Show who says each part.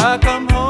Speaker 1: I come home.